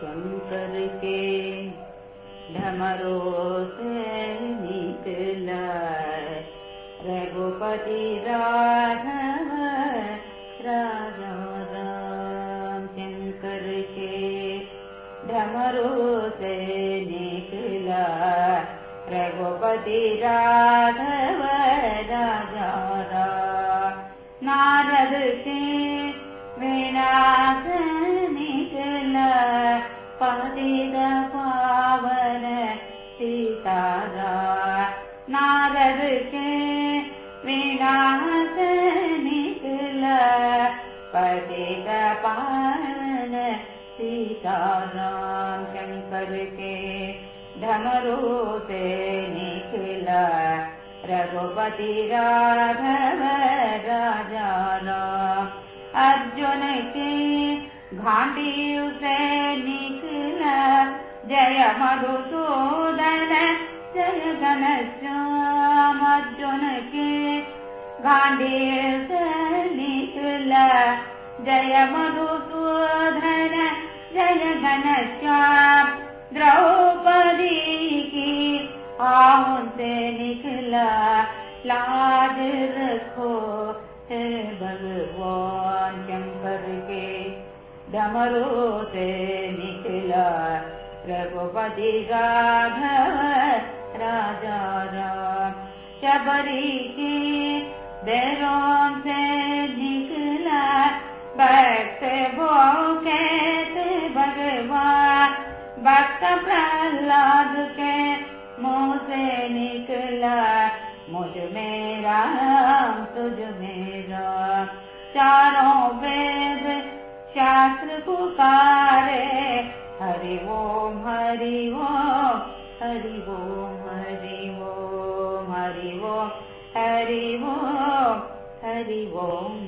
शंकर के निकला रघुपति राघव राजा राम शंकर के निकला रघुपति राघव राजा राम नारद के के विनाश निकल पतित पावन सीताराम शंकर के ढमरू से निकला। रघुपति राघव राजा राम अर्जुन के घाटी से निकला। जय मधुसूदन जय घन से निकला जय मधुसूदन जय श्याम द्रौपदी आहु से निकला लाज रखो हे भगवान शंकर के डमरू से निकला रघुपति राघव राजा बैरों प्रहलाद के मेरा तुझ मेरा। चारों वेद शास्त्र पुकारे हरि ओम हरि ओम हरि ओम हरि ओम हरि ओम हरि ओम हरि ओम